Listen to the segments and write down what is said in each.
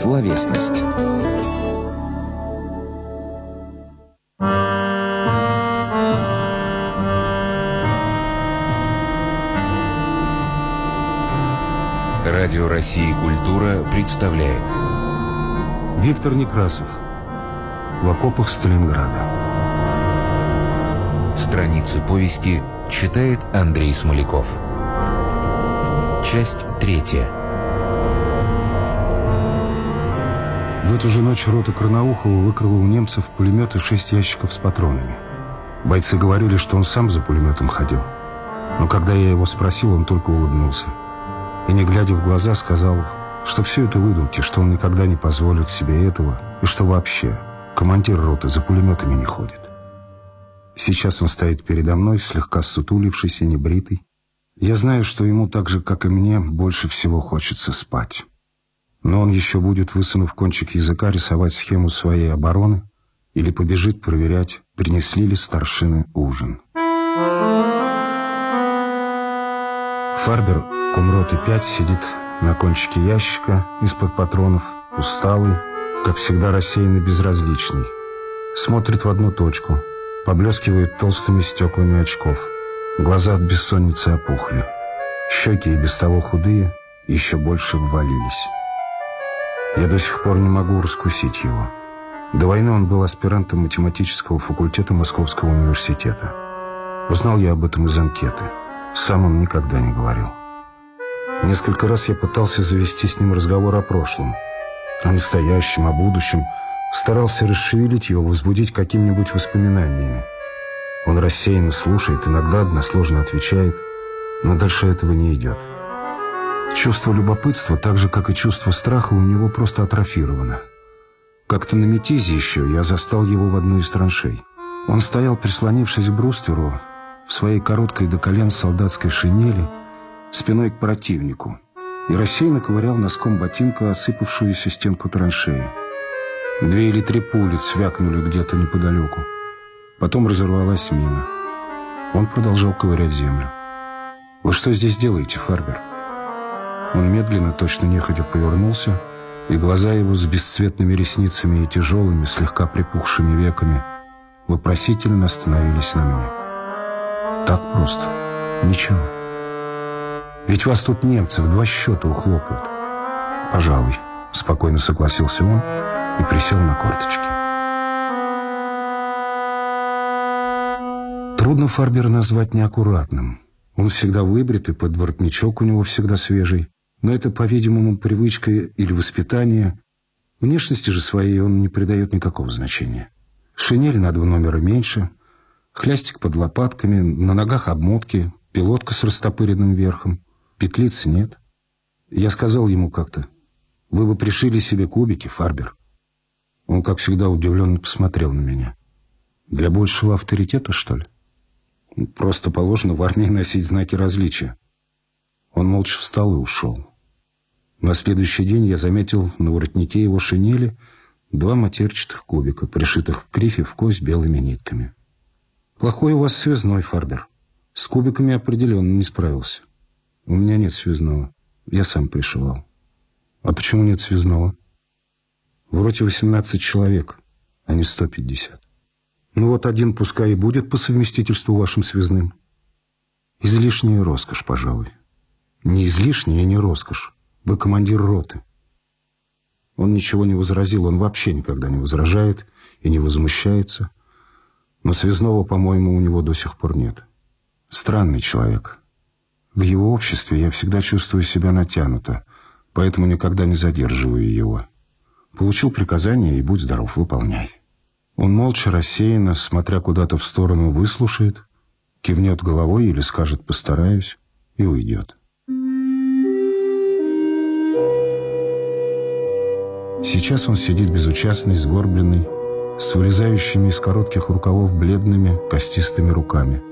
Словесность. Радио России «Культура» представляет. Виктор Некрасов. В окопах Сталинграда Страницы повести читает Андрей Смоляков. Часть третья эту же ночь рота Карнаухова выкрала у немцев пулеметы шесть ящиков с патронами. Бойцы говорили, что он сам за пулеметом ходил. Но когда я его спросил, он только улыбнулся. И, не глядя в глаза, сказал, что все это выдумки, что он никогда не позволит себе этого, и что вообще командир роты за пулеметами не ходит. Сейчас он стоит передо мной, слегка сутулившийся, небритый. Я знаю, что ему так же, как и мне, больше всего хочется спать. Но он еще будет, высунув кончик языка, рисовать схему своей обороны или побежит проверять, принесли ли старшины ужин. Фарбер, кумроты 5, сидит на кончике ящика из-под патронов, усталый, как всегда рассеянный, безразличный. Смотрит в одну точку, поблескивает толстыми стеклами очков. Глаза от бессонницы опухли. Щеки и без того худые еще больше ввалились. Я до сих пор не могу раскусить его. До войны он был аспирантом математического факультета Московского университета. Узнал я об этом из анкеты. Сам он никогда не говорил. Несколько раз я пытался завести с ним разговор о прошлом, о настоящем, о будущем. Старался расшевелить его, возбудить какими-нибудь воспоминаниями. Он рассеянно слушает, иногда односложно отвечает, но дальше этого не идет. Чувство любопытства, так же, как и чувство страха, у него просто атрофировано. Как-то на Метизе еще я застал его в одной из траншей. Он стоял, прислонившись к брустверу, в своей короткой до колен солдатской шинели, спиной к противнику, и рассеянно ковырял носком ботинка осыпавшуюся стенку траншеи. Две или три пули свякнули где-то неподалеку. Потом разорвалась мина. Он продолжал ковырять землю. «Вы что здесь делаете, Фарбер?» Он медленно, точно нехотя повернулся, и глаза его с бесцветными ресницами и тяжелыми, слегка припухшими веками вопросительно остановились на мне. Так просто. Ничего. Ведь вас тут немцы в два счета ухлопают. Пожалуй, спокойно согласился он и присел на корточки. Трудно Фарбера назвать неаккуратным. Он всегда выбрит, и подворотничок у него всегда свежий. Но это, по-видимому, привычка или воспитание. Внешности же своей он не придает никакого значения. Шинель на два номера меньше, хлястик под лопатками, на ногах обмотки, пилотка с растопыренным верхом. Петлиц нет. Я сказал ему как-то, вы бы пришили себе кубики, Фарбер. Он, как всегда, удивленно посмотрел на меня. Для большего авторитета, что ли? Просто положено в армии носить знаки различия. Он молча встал и ушел. На следующий день я заметил на воротнике его шинели два матерчатых кубика, пришитых в крифе в кость белыми нитками. Плохой у вас связной, Фарбер. С кубиками определенно не справился. У меня нет связного. Я сам пришивал. А почему нет связного? В роте 18 человек, а не 150. Ну вот один пускай и будет по совместительству вашим связным. Излишняя роскошь, пожалуй. Не излишняя, не роскошь. Вы командир роты. Он ничего не возразил, он вообще никогда не возражает и не возмущается. Но связного, по-моему, у него до сих пор нет. Странный человек. В его обществе я всегда чувствую себя натянуто, поэтому никогда не задерживаю его. Получил приказание и будь здоров, выполняй. Он молча, рассеянно, смотря куда-то в сторону, выслушает, кивнет головой или скажет «постараюсь» и уйдет. Сейчас он сидит безучастный, сгорбленный, с вылезающими из коротких рукавов бледными, костистыми руками.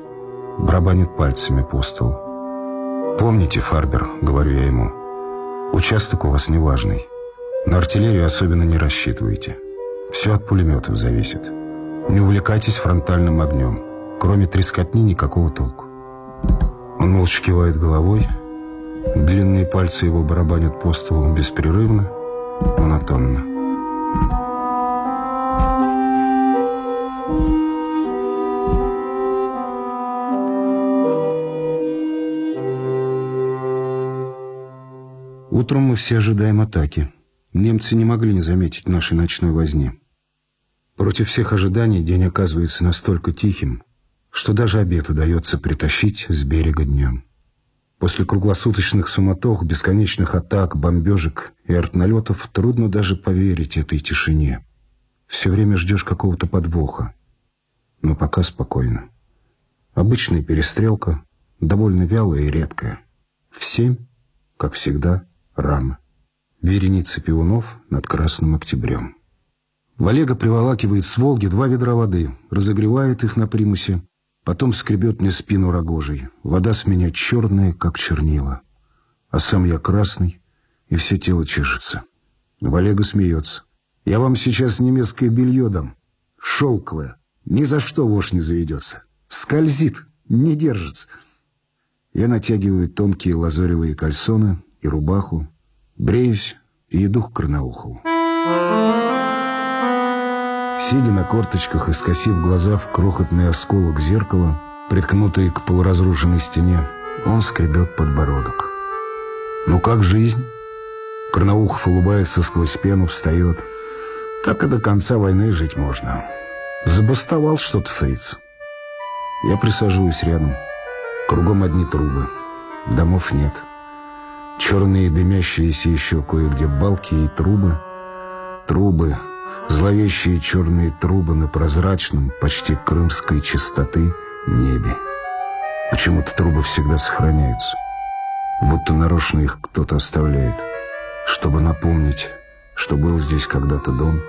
Барабанит пальцами по столу. «Помните, Фарбер», — говорю я ему, — «участок у вас неважный. На артиллерию особенно не рассчитывайте». Все от пулеметов зависит. Не увлекайтесь фронтальным огнем. Кроме трескотни никакого толку. Он молча кивает головой. Длинные пальцы его барабанят по столу беспрерывно, монотонно. Утром мы все ожидаем атаки. Немцы не могли не заметить нашей ночной возни. Против всех ожиданий день оказывается настолько тихим, что даже обед удается притащить с берега днем. После круглосуточных суматох, бесконечных атак, бомбежек и артналетов трудно даже поверить этой тишине. Все время ждешь какого-то подвоха. Но пока спокойно. Обычная перестрелка, довольно вялая и редкая. В семь, как всегда, рама. Вереница пивунов над Красным Октябрем. Валега приволакивает с Волги два ведра воды, разогревает их на примусе, Потом скребет мне спину рогожей. Вода с меня черная, как чернила. А сам я красный, и все тело чешется. Валега смеется. Я вам сейчас немецкое белье дам. Шелковое. Ни за что вошь не заведется. Скользит, не держится. Я натягиваю тонкие лазоревые кальсоны и рубаху, бреюсь и иду к Карнаухову. Сидя на корточках и скосив глаза в крохотный осколок зеркала, приткнутый к полуразрушенной стене, он скребет подбородок. «Ну как жизнь?» Корноухов улыбается сквозь пену, встает. «Так и до конца войны жить можно. Забастовал что-то фриц». Я присаживаюсь рядом. Кругом одни трубы. Домов нет. Черные дымящиеся еще кое-где балки и трубы. Трубы — зловещие черные трубы на прозрачном, почти крымской чистоты небе. Почему-то трубы всегда сохраняются, будто нарочно их кто-то оставляет, чтобы напомнить, что был здесь когда-то дом,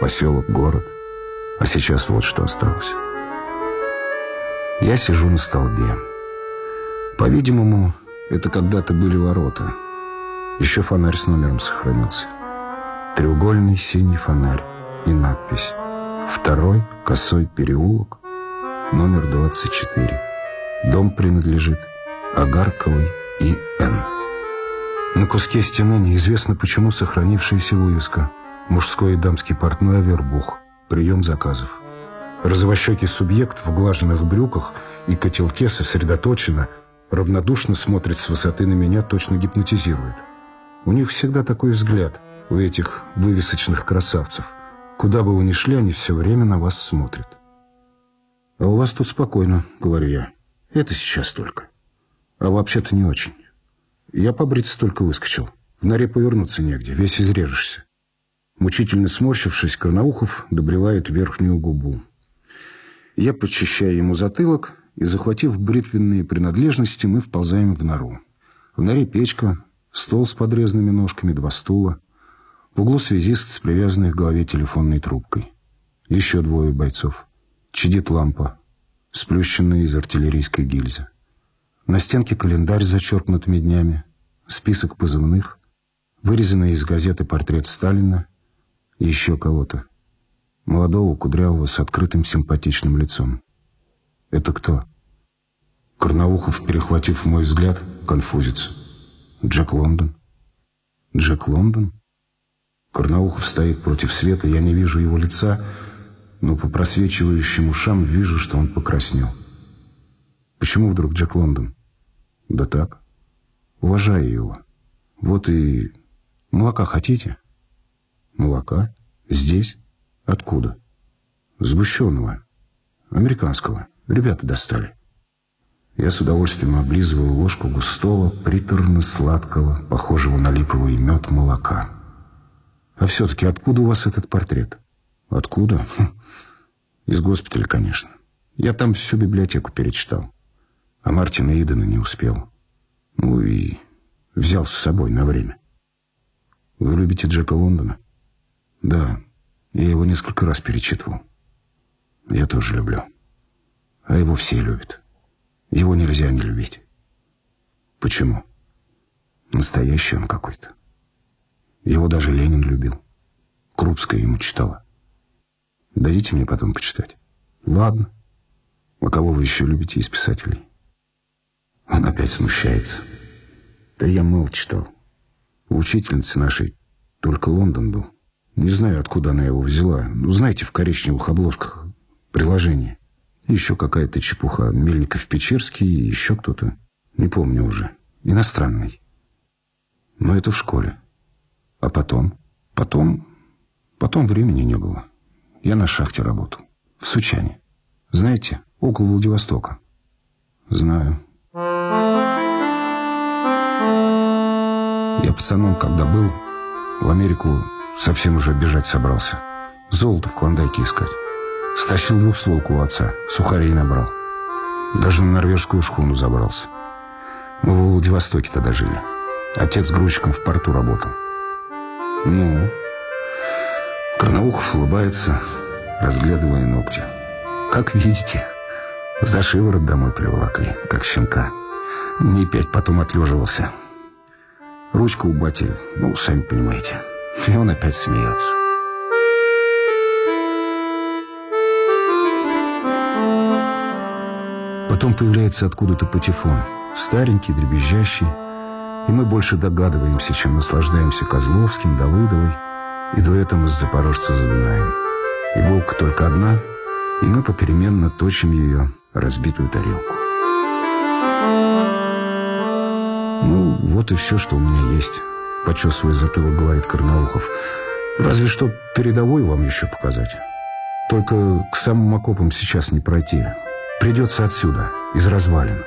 поселок, город, а сейчас вот что осталось. Я сижу на столбе. По-видимому, это когда-то были ворота. Еще фонарь с номером сохранился. Треугольный синий фонарь и надпись «Второй косой переулок, номер 24. Дом принадлежит Агарковой и Н». На куске стены неизвестно почему сохранившаяся вывеска «Мужской и дамский портной Авербух. Прием заказов». Розовощекий субъект в глаженных брюках и котелке сосредоточенно, равнодушно смотрит с высоты на меня, точно гипнотизирует. У них всегда такой взгляд, у этих вывесочных красавцев. Куда бы вы ни шли, они все время на вас смотрят. «А у вас тут спокойно», — говорю я. «Это сейчас только. А вообще-то не очень. Я побриться только выскочил. В норе повернуться негде, весь изрежешься». Мучительно сморщившись, Карнаухов добревает верхнюю губу. Я подчищаю ему затылок, и, захватив бритвенные принадлежности, мы вползаем в нору. В норе печка, стол с подрезанными ножками, два стула. В углу связист с привязанной к голове телефонной трубкой. Еще двое бойцов. Чадит лампа, сплющенная из артиллерийской гильзы. На стенке календарь с зачеркнутыми днями, список позывных, вырезанный из газеты портрет Сталина и еще кого-то. Молодого, кудрявого, с открытым симпатичным лицом. Это кто? Корнаухов, перехватив мой взгляд, конфузится. Джек Лондон. Джек Лондон? Карнаухов стоит против света, я не вижу его лица, но по просвечивающим ушам вижу, что он покраснел. Почему вдруг Джек Лондон? Да так. Уважаю его. Вот и... Молока хотите? Молока? Здесь? Откуда? Сгущенного. Американского. Ребята достали. Я с удовольствием облизываю ложку густого, приторно-сладкого, похожего на липовый мед молока. А все-таки откуда у вас этот портрет? Откуда? Хм. Из госпиталя, конечно. Я там всю библиотеку перечитал. А Мартина Идена не успел. Ну и взял с собой на время. Вы любите Джека Лондона? Да, я его несколько раз перечитывал. Я тоже люблю. А его все любят. Его нельзя не любить. Почему? Настоящий он какой-то. Его даже Ленин любил. Крупская ему читала. Дадите мне потом почитать? Ладно. А кого вы еще любите из писателей? Он опять смущается. Да я мало читал. У учительницы нашей только Лондон был. Не знаю, откуда она его взяла. Ну, знаете, в коричневых обложках приложение. Еще какая-то чепуха. Мельников-Печерский и еще кто-то. Не помню уже. Иностранный. Но это в школе. А потом? Потом... Потом времени не было. Я на шахте работал. В Сучане. Знаете, около Владивостока. Знаю. Я пацаном, когда был, в Америку совсем уже бежать собрался. Золото в Клондайке искать. Стащил двухстволку у отца, сухарей набрал. Даже на норвежскую шхуну забрался. Мы в Владивостоке тогда жили. Отец грузчиком в порту работал. Ну, Карнаухов улыбается, разглядывая ногти. Как видите, за шиворот домой приволокли, как щенка. Не пять потом отлеживался. Ручка у бати, ну, сами понимаете. И он опять смеется. Потом появляется откуда-то патефон. Старенький, дребезжащий. И мы больше догадываемся, чем наслаждаемся Козловским, Давыдовой и дуэтом из «Запорожца за Дунаем». Иголка только одна, и мы попеременно точим ее разбитую тарелку. Ну, вот и все, что у меня есть. Почесывая затылок, говорит Карнаухов. Разве что передовой вам еще показать. Только к самым окопам сейчас не пройти. Придется отсюда, из развалин.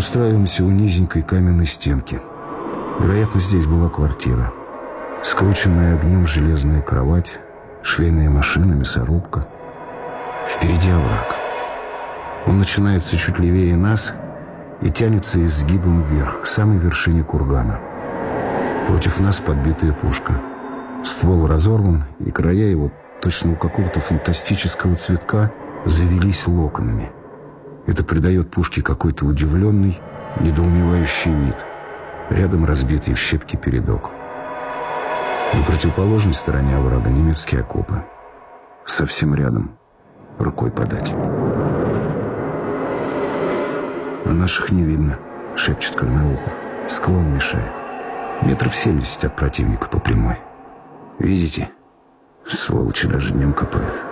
Устраиваемся у низенькой каменной стенки. Вероятно, здесь была квартира. Скрученная огнем железная кровать, швейная машина, мясорубка. Впереди овраг. Он начинается чуть левее нас и тянется изгибом вверх, к самой вершине кургана. Против нас подбитая пушка. Ствол разорван, и края его, точно у какого-то фантастического цветка, завелись локонами. Это придает пушке какой-то удивленный, недоумевающий вид. Рядом разбитый в щепки передок. На противоположной стороне оврага немецкие окопы. Совсем рядом. Рукой подать. «А наших не видно», — шепчет Корнаухов. «Склон мешает. Метров семьдесят от противника по прямой. Видите? Сволочи даже днем копают».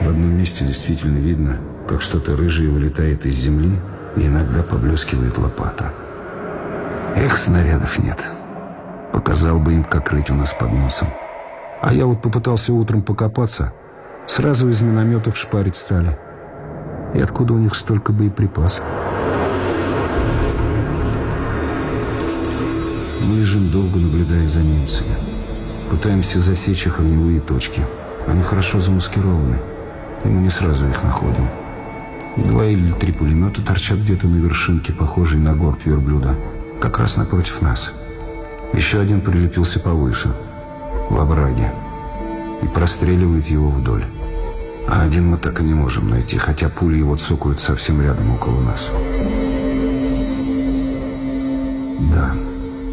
В одном месте действительно видно, как что-то рыжее вылетает из земли, и иногда поблескивает лопата. Эх, снарядов нет. Показал бы им, как рыть у нас под носом. А я вот попытался утром покопаться, сразу из минометов шпарить стали. И откуда у них столько боеприпасов? Мы лежим долго, наблюдая за немцами. Пытаемся засечь их огневые точки. Они хорошо замаскированы, и мы не сразу их находим. Два или три пулемета торчат где-то на вершинке, похожей на горб верблюда, как раз напротив нас. Еще один прилепился повыше, в овраге, и простреливает его вдоль. А один мы так и не можем найти, хотя пули его цокают совсем рядом около нас. Да,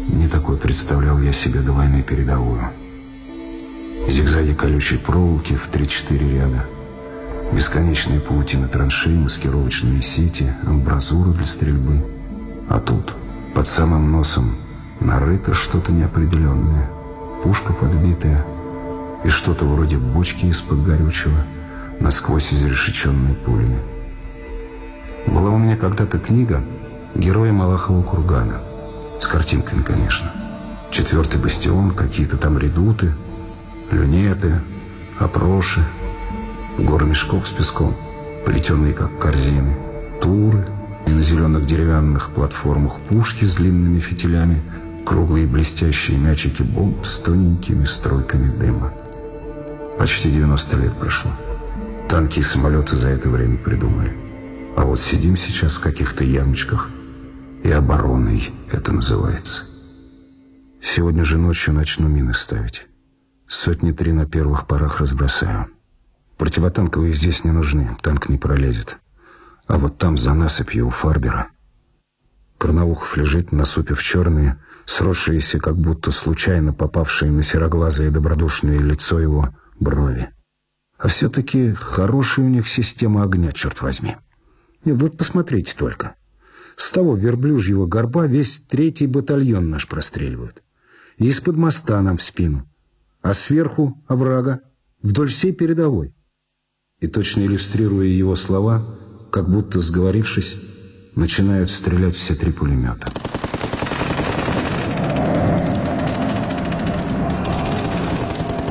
не такой представлял я себе до войны передовую. Зигзаги колючей проволоки в 3-4 ряда. Бесконечные паутины траншей, маскировочные сети, амбразура для стрельбы. А тут, под самым носом, нарыто что-то неопределенное. Пушка подбитая и что-то вроде бочки из-под горючего – насквозь изрешеченной пулями. Была у меня когда-то книга «Герои Малахова кургана». С картинками, конечно. Четвертый бастион, какие-то там редуты, люнеты, опроши, горы мешков с песком, плетеные как корзины, туры, и на зеленых деревянных платформах пушки с длинными фитилями, круглые блестящие мячики бомб с тоненькими стройками дыма. Почти 90 лет прошло. Танки и самолеты за это время придумали. А вот сидим сейчас в каких-то ямочках, и обороной это называется. Сегодня же ночью начну мины ставить. Сотни три на первых порах разбросаю. Противотанковые здесь не нужны, танк не пролезет. А вот там за насыпью у Фарбера. Карнаухов лежит, насупив черные, сросшиеся, как будто случайно попавшие на сероглазое добродушное лицо его, брови. А все-таки хорошая у них система огня, черт возьми. Вот посмотрите только. С того верблюжьего горба весь третий батальон наш простреливают. И из-под моста нам в спину. А сверху оврага, вдоль всей передовой. И точно иллюстрируя его слова, как будто сговорившись, начинают стрелять все три пулемета.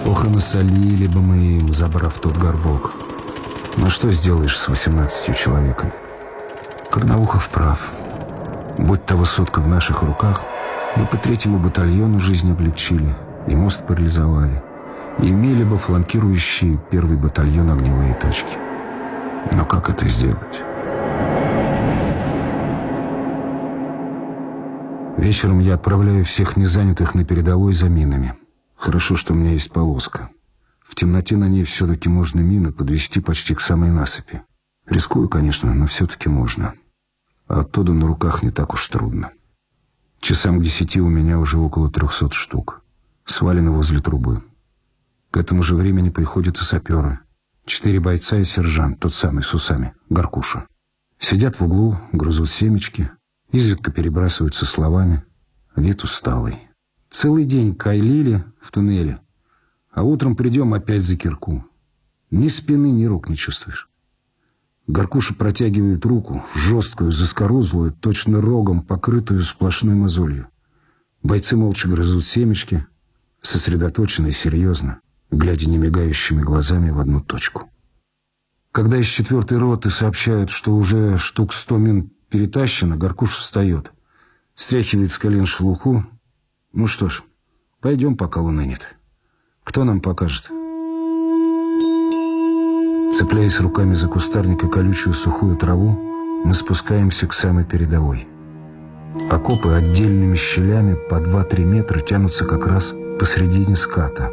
Ох, и насолили бы мы им, забрав тот горбок. Но что сделаешь с 18 человеками? Карнаухов прав. Будь та высотка в наших руках, мы по третьему батальону жизнь облегчили и мост парализовали, имели бы фланкирующий первый батальон огневые точки. Но как это сделать? Вечером я отправляю всех незанятых на передовой за минами. Хорошо, что у меня есть повозка. В темноте на ней все-таки можно мины подвести почти к самой насыпи. Рискую, конечно, но все-таки можно а оттуда на руках не так уж трудно. Часам к десяти у меня уже около трехсот штук. Свалены возле трубы. К этому же времени приходят и саперы. Четыре бойца и сержант, тот самый с усами, Горкуша. Сидят в углу, грызут семечки, изредка перебрасываются словами. Вид усталый. Целый день кайлили в туннеле, а утром придем опять за кирку. Ни спины, ни рук не чувствуешь. Горкуша протягивает руку, жесткую, заскорузлую, точно рогом, покрытую сплошной мозолью. Бойцы молча грызут семечки, сосредоточенно и серьезно, глядя немигающими глазами в одну точку. Когда из четвертой роты сообщают, что уже штук сто мин перетащено, Горкуш встает, стряхивает с колен шелуху. Ну что ж, пойдем, пока луны нет. Кто нам покажет?» Цепляясь руками за кустарник и колючую сухую траву, мы спускаемся к самой передовой. Окопы отдельными щелями по 2-3 метра тянутся как раз посредине ската.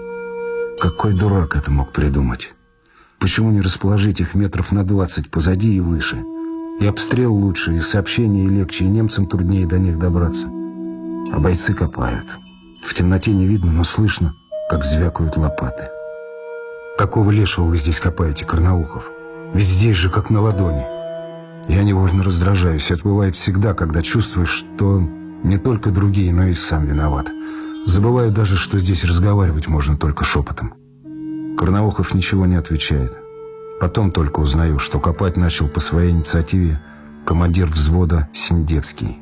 Какой дурак это мог придумать? Почему не расположить их метров на 20 позади и выше? И обстрел лучше, и сообщение легче, и немцам труднее до них добраться. А бойцы копают. В темноте не видно, но слышно, как звякают лопаты. Какого лешего вы здесь копаете, Карнаухов? Ведь здесь же как на ладони. Я невольно раздражаюсь. Это бывает всегда, когда чувствуешь, что не только другие, но и сам виноват. Забываю даже, что здесь разговаривать можно только шепотом. Карнаухов ничего не отвечает. Потом только узнаю, что копать начал по своей инициативе командир взвода Синдецкий.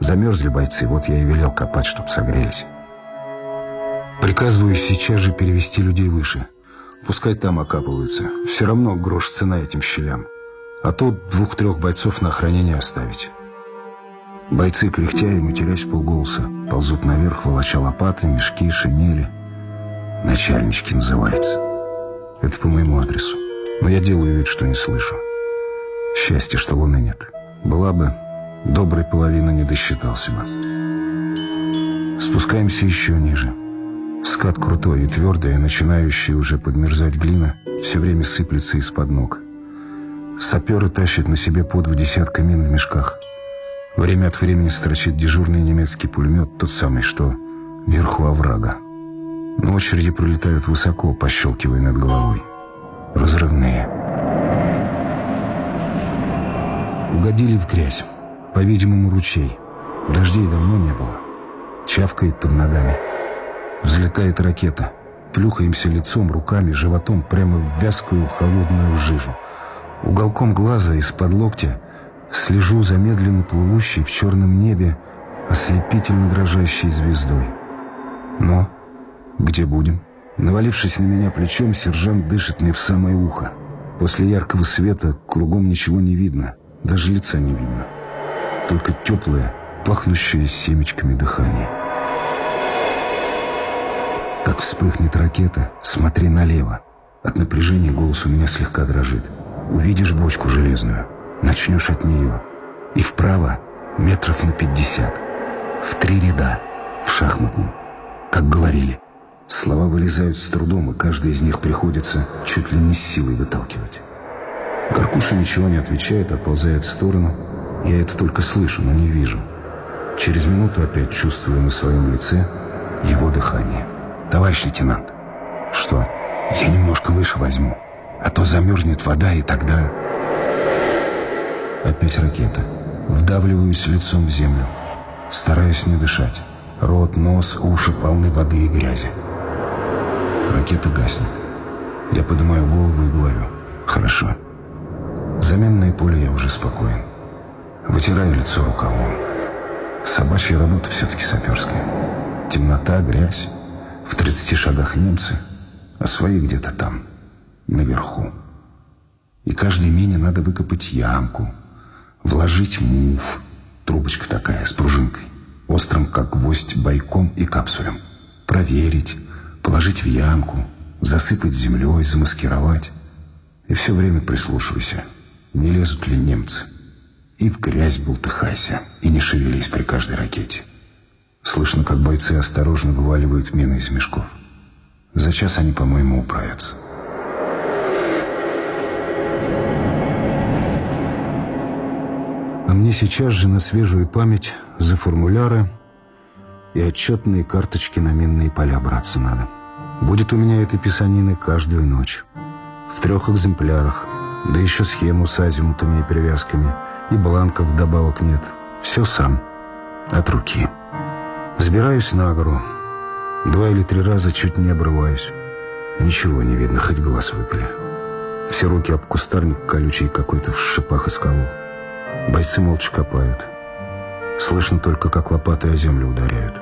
Замерзли бойцы, вот я и велел копать, чтоб согрелись. Приказываю сейчас же перевести людей выше – Пускай там окапываются. Все равно грош цена этим щелям. А тут двух-трех бойцов на охранение оставить. Бойцы, кряхтя и матерясь полголоса, ползут наверх, волоча лопаты, мешки, шинели. Начальнички называется. Это по моему адресу. Но я делаю вид, что не слышу. Счастье, что луны нет. Была бы, доброй половины не досчитался бы. Спускаемся еще ниже. Скат крутой и твердый, и начинающий уже подмерзать глина все время сыплется из-под ног. Саперы тащат на себе по два десятка мин в мешках. Время от времени строчит дежурный немецкий пулемет, тот самый, что вверху оврага. Но очереди пролетают высоко, пощелкивая над головой. Разрывные. Угодили в грязь. По-видимому, ручей. Дождей давно не было. Чавкает под ногами. Взлетает ракета. Плюхаемся лицом, руками, животом прямо в вязкую холодную жижу. Уголком глаза из-под локтя слежу за медленно плывущей в черном небе ослепительно дрожащей звездой. Но где будем? Навалившись на меня плечом, сержант дышит мне в самое ухо. После яркого света кругом ничего не видно, даже лица не видно. Только теплое, пахнущее семечками дыхание. Как вспыхнет ракета, смотри налево. От напряжения голос у меня слегка дрожит. Увидишь бочку железную, начнешь от нее. И вправо метров на пятьдесят. В три ряда, в шахматном. Как говорили. Слова вылезают с трудом, и каждый из них приходится чуть ли не с силой выталкивать. Горкуша ничего не отвечает, отползает в сторону. Я это только слышу, но не вижу. Через минуту опять чувствую на своем лице его дыхание. «Товарищ лейтенант». «Что?» «Я немножко выше возьму, а то замерзнет вода, и тогда...» Опять ракета. Вдавливаюсь лицом в землю. Стараюсь не дышать. Рот, нос, уши полны воды и грязи. Ракета гаснет. Я поднимаю голову и говорю. Хорошо. Заменное поле я уже спокоен. Вытираю лицо рукавом. Собачья работа все-таки саперская. Темнота, грязь. В 30 шагах немцы, а свои где-то там, наверху. И каждой мине надо выкопать ямку, вложить мув, трубочка такая, с пружинкой, острым, как гвоздь, бойком и капсулем. Проверить, положить в ямку, засыпать землей, замаскировать. И все время прислушивайся, не лезут ли немцы. И в грязь бултыхайся, и не шевелись при каждой ракете. Слышно, как бойцы осторожно вываливают мины из мешков. За час они, по-моему, управятся. Мне сейчас же на свежую память за формуляры и отчетные карточки на минные поля браться надо. Будет у меня этой писанины каждую ночь. В трех экземплярах, да еще схему с азимутами и привязками, и бланков вдобавок нет. Все сам, от руки. Взбираюсь на гору. Два или три раза чуть не обрываюсь. Ничего не видно, хоть глаз выколи. Все руки об кустарник колючий какой-то в шипах и скалу. Бойцы молча копают. Слышно только, как лопаты о землю ударяют.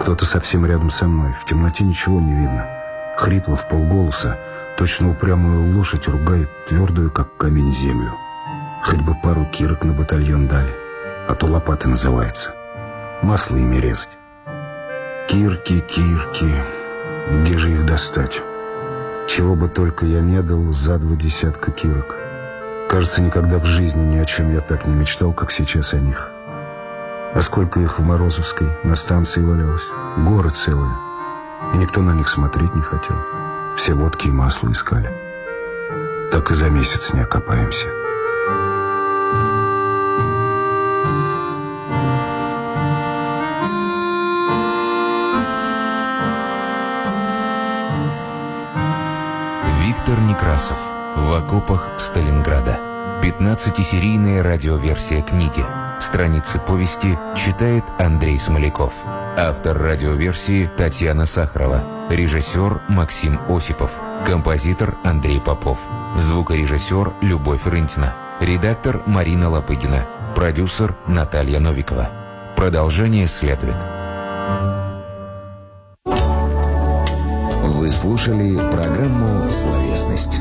Кто-то совсем рядом со мной. В темноте ничего не видно. Хрипло в полголоса, точно упрямую лошадь ругает твердую, как камень, землю. Хоть бы пару кирок на батальон дали, а то лопаты называется масло ими резать. Кирки, кирки, где же их достать? Чего бы только я не дал за два десятка кирок. Кажется, никогда в жизни ни о чем я так не мечтал, как сейчас о них. А сколько их в Морозовской на станции валялось? Горы целые. И никто на них смотреть не хотел. Все водки и масло искали. Так и за месяц не окопаемся. Виктор Некрасов. В окопах Сталинграда. 15-серийная радиоверсия книги. Страницы повести читает Андрей Смоляков. Автор радиоверсии Татьяна Сахарова. Режиссер Максим Осипов. Композитор Андрей Попов. Звукорежиссер Любовь Рынтина. Редактор Марина Лопыгина. Продюсер Наталья Новикова. Продолжение следует. Вы слушали программу «Словесность».